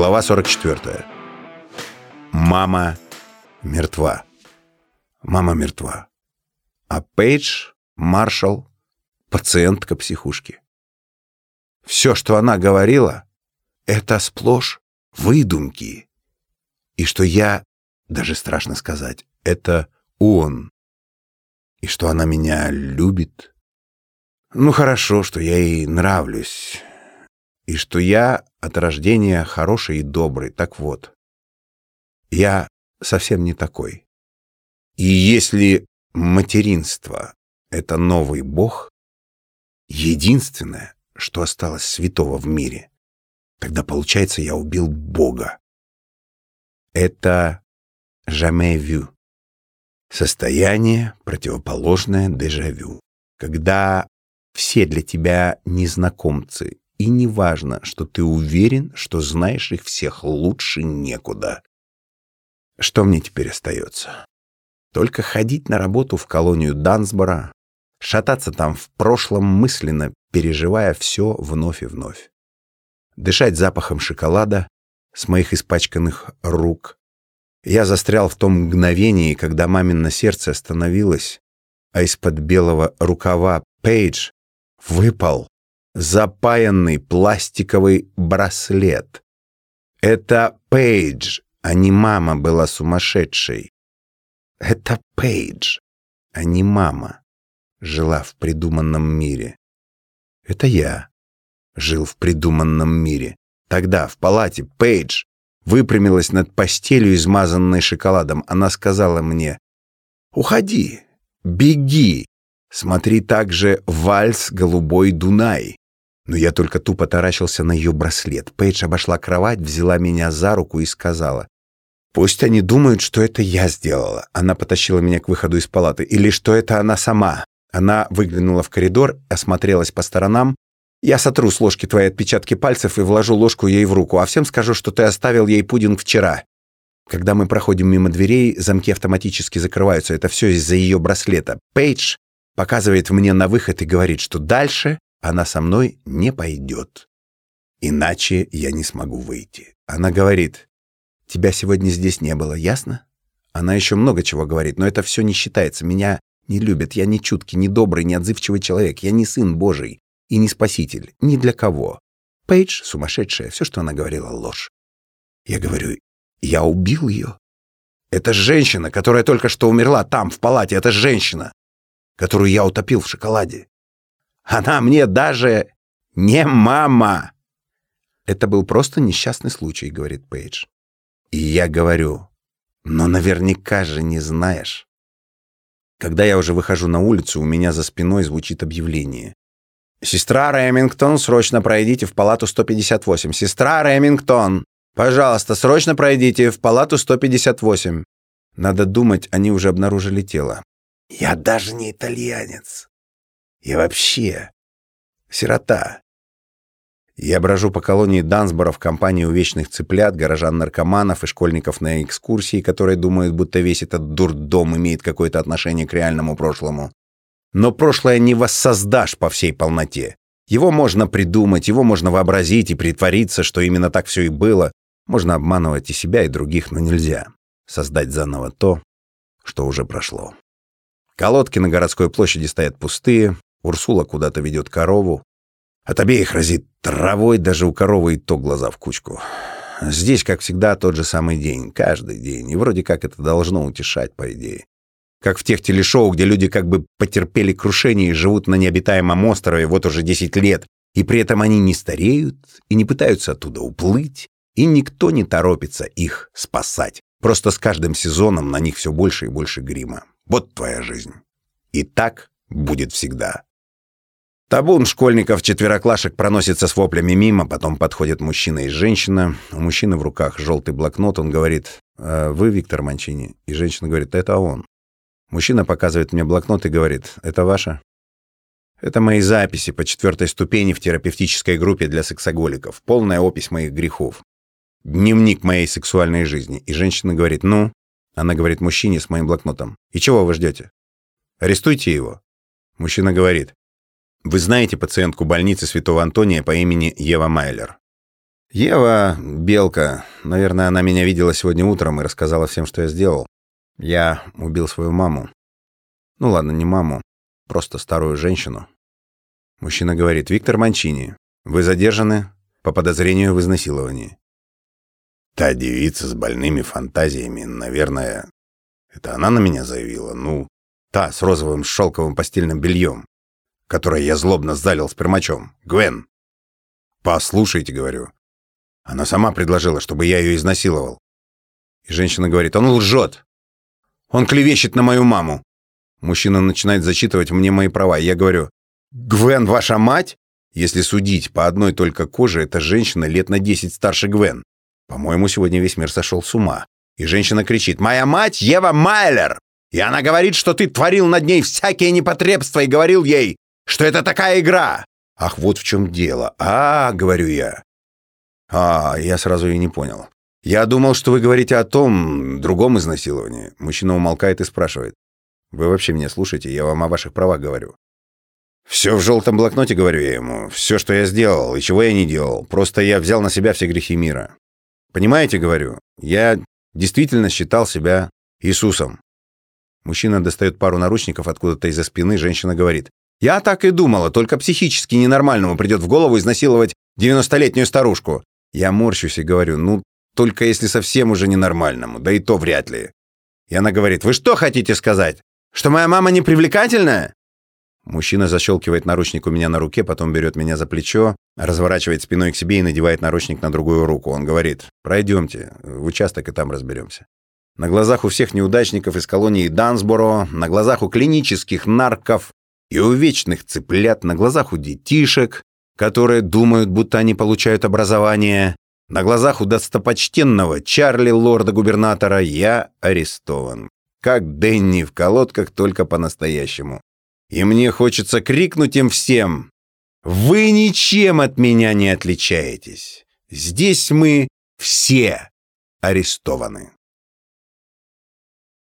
Глава 44. Мама мертва. Мама мертва. А Пейдж, маршал, пациентка психушки. Все, что она говорила, это сплошь выдумки. И что я, даже страшно сказать, это он. И что она меня любит. Ну хорошо, что я ей нравлюсь. И что я от рождения хороший и добрый. Так вот, я совсем не такой. И если материнство — это новый бог, единственное, что осталось святого в мире, тогда, получается, я убил бога. Это jamais. Состояние, противоположное дежавю. Когда все для тебя незнакомцы, и неважно, что ты уверен, что знаешь их всех лучше некуда. Что мне теперь остается? Только ходить на работу в колонию Дансбора, шататься там в прошлом мысленно, переживая все вновь и вновь. Дышать запахом шоколада с моих испачканных рук. Я застрял в том мгновении, когда мамино сердце остановилось, а из-под белого рукава Пейдж выпал запаянный пластиковый браслет. Это Пейдж а не мама была сумасшедшей. Это Пейдж, а не мама, жила в придуманном мире. Это я жил в придуманном мире. Тогда в палате Пейдж выпрямилась над постелью, измазанной шоколадом. Она сказала мне, «Уходи, беги, смотри также «Вальс Голубой Дунай». Но я только тупо таращился на ее браслет. Пейдж обошла кровать, взяла меня за руку и сказала, «Пусть они думают, что это я сделала». Она потащила меня к выходу из палаты. «Или что это она сама». Она выглянула в коридор, осмотрелась по сторонам. «Я сотру с ложки твои отпечатки пальцев и вложу ложку ей в руку, а всем скажу, что ты оставил ей пудинг вчера». Когда мы проходим мимо дверей, замки автоматически закрываются. Это все из-за ее браслета. Пейдж показывает мне на выход и говорит, что дальше она со мной не пойдет. Иначе я не смогу выйти. Она говорит, тебя сегодня здесь не было, ясно? Она еще много чего говорит, но это все не считается. Меня не любят, я не чуткий, не добрый, не отзывчивый человек, я не сын Божий и не спаситель, ни для кого. Пейдж сумасшедшая, все, что она говорила, ложь. Я говорю, я убил ее. Это женщина, которая только что умерла там, в палате, это женщина, которую я утопил в шоколаде. Она мне даже не мама. Это был просто несчастный случай, говорит Пейдж. И я говорю, но наверняка же не знаешь. Когда я уже выхожу на улицу, у меня за спиной звучит объявление. «Сестра Ремингтон, срочно пройдите в палату 158. Сестра Ремингтон, пожалуйста, срочно пройдите в палату 158». Надо думать, они уже обнаружили тело. Я даже не итальянец. И вообще, сирота. Я брожу по колонии Дансбора в компании увечных цыплят, горожан-наркоманов и школьников на экскурсии, которые думают, будто весь этот дурдом имеет какое-то отношение к реальному прошлому. Но прошлое не воссоздашь по всей полноте. Его можно придумать, его можно вообразить и притвориться, что именно так все и было. Можно обманывать и себя, и других, но нельзя создать заново то, что уже прошло. Колодки на городской площади стоят пустые, Урсула куда-то ведет корову. От обеих разит травой, даже у коровы и то глаза в кучку. Здесь, как всегда, тот же самый день, каждый день. И вроде как это должно утешать, по идее. Как в тех телешоу, где люди как бы потерпели крушение и живут на необитаемом острове вот уже 10 лет, и при этом они не стареют и не пытаются оттуда уплыть, и никто не торопится их спасать. Просто с каждым сезоном на них все больше и больше грима. Вот твоя жизнь. И так будет всегда. Табун школьников-четвероклашек проносится с воплями мимо, потом подходят мужчина и женщина. У мужчины в руках желтый блокнот, он говорит, «Э, «Вы Виктор Манчини?» И женщина говорит, «Это он». Мужчина показывает мне блокнот и говорит, «Это ваше?» Это мои записи по четвертой ступени в терапевтической группе для сексоголиков. Полная опись моих грехов. Дневник моей сексуальной жизни. И женщина говорит, «Ну?» Она говорит мужчине с моим блокнотом, «И чего вы ждете? Арестуйте его». Мужчина говорит, вы знаете пациентку больницы Святого Антония по имени Ева Майлер? Ева, белка, наверное, она меня видела сегодня утром и рассказала всем, что я сделал. Я убил свою маму. Ну ладно, не маму, просто старую женщину. Мужчина говорит, Виктор Манчини, вы задержаны по подозрению в изнасиловании. Та девица с больными фантазиями, наверное, это она на меня заявила. Ну, та с розовым шелковым постельным бельем, которое я злобно залил спермачом. Гвен. Послушайте, говорю. Она сама предложила, чтобы я ее изнасиловал. И женщина говорит, он лжет. Он клевещет на мою маму. Мужчина начинает зачитывать мне мои права. Я говорю, Гвен ваша мать? Если судить по одной только коже, эта женщина лет на 10 старше Гвен. По-моему, сегодня весь мир сошел с ума. И женщина кричит, «Моя мать Ева Майлер!» И она говорит, что ты творил над ней всякие непотребства и говорил ей, что это такая игра. Ах, вот в чем дело. А, говорю я. А, я сразу и не понял. Я думал, что вы говорите о том, другом изнасиловании. Мужчина умолкает и спрашивает. Вы вообще меня слушаете? Я вам о ваших правах говорю. Все в желтом блокноте, говорю я ему. Все, что я сделал и чего я не делал. Просто я взял на себя все грехи мира. Понимаете, говорю, я действительно считал себя Иисусом. Мужчина достает пару наручников откуда-то из-за спины, женщина говорит. «Я так и думала, только психически ненормальному придет в голову изнасиловать девяностолетнюю старушку». Я морщусь и говорю, ну, только если совсем уже ненормальному, да и то вряд ли. И она говорит, «Вы что хотите сказать? Что моя мама не привлекательная?» Мужчина защелкивает наручник у меня на руке, потом берет меня за плечо, разворачивает спиной к себе и надевает наручник на другую руку. Он говорит, пройдемте, в участок и там разберемся. На глазах у всех неудачников из колонии Дансборо, на глазах у клинических нарков и у вечных цыплят, на глазах у детишек, которые думают, будто они получают образование, на глазах у достопочтенного Чарли, лорда-губернатора, я арестован. Как Дэнни в колодках, только по-настоящему. И мне хочется крикнуть им всем «Вы ничем от меня не отличаетесь! Здесь мы все арестованы!»